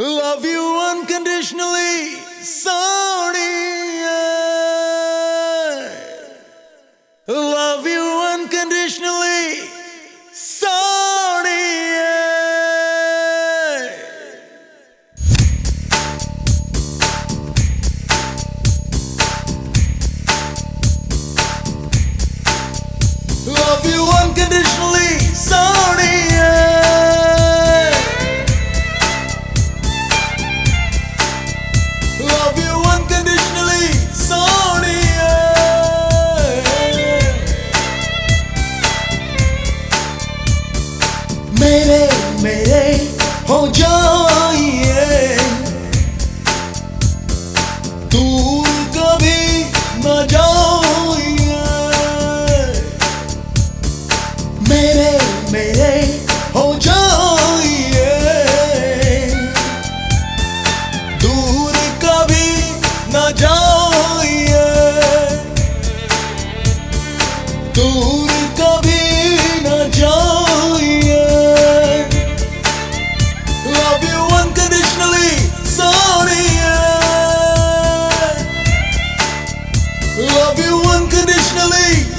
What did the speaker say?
Love you unconditionally, Sonia. Mayday, mayday, hold your Love you unconditionally.